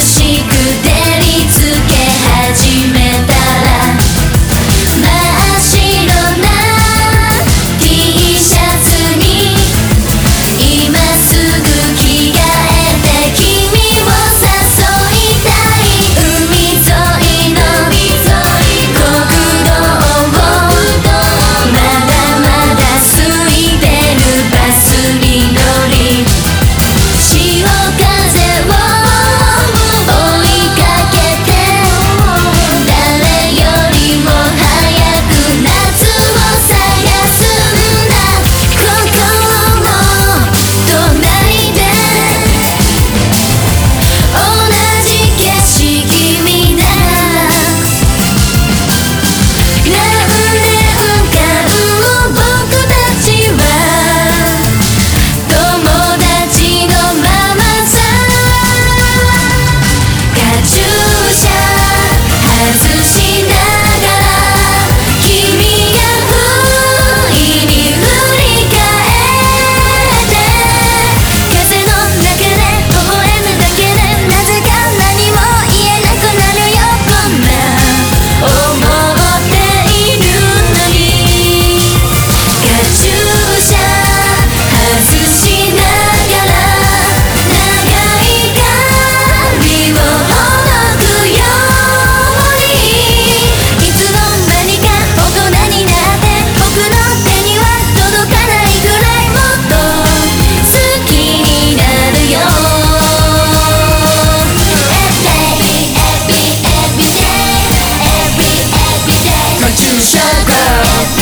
しくて Let's. shut up.